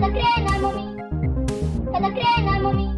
Ada crema, mami. Ada crema, mami.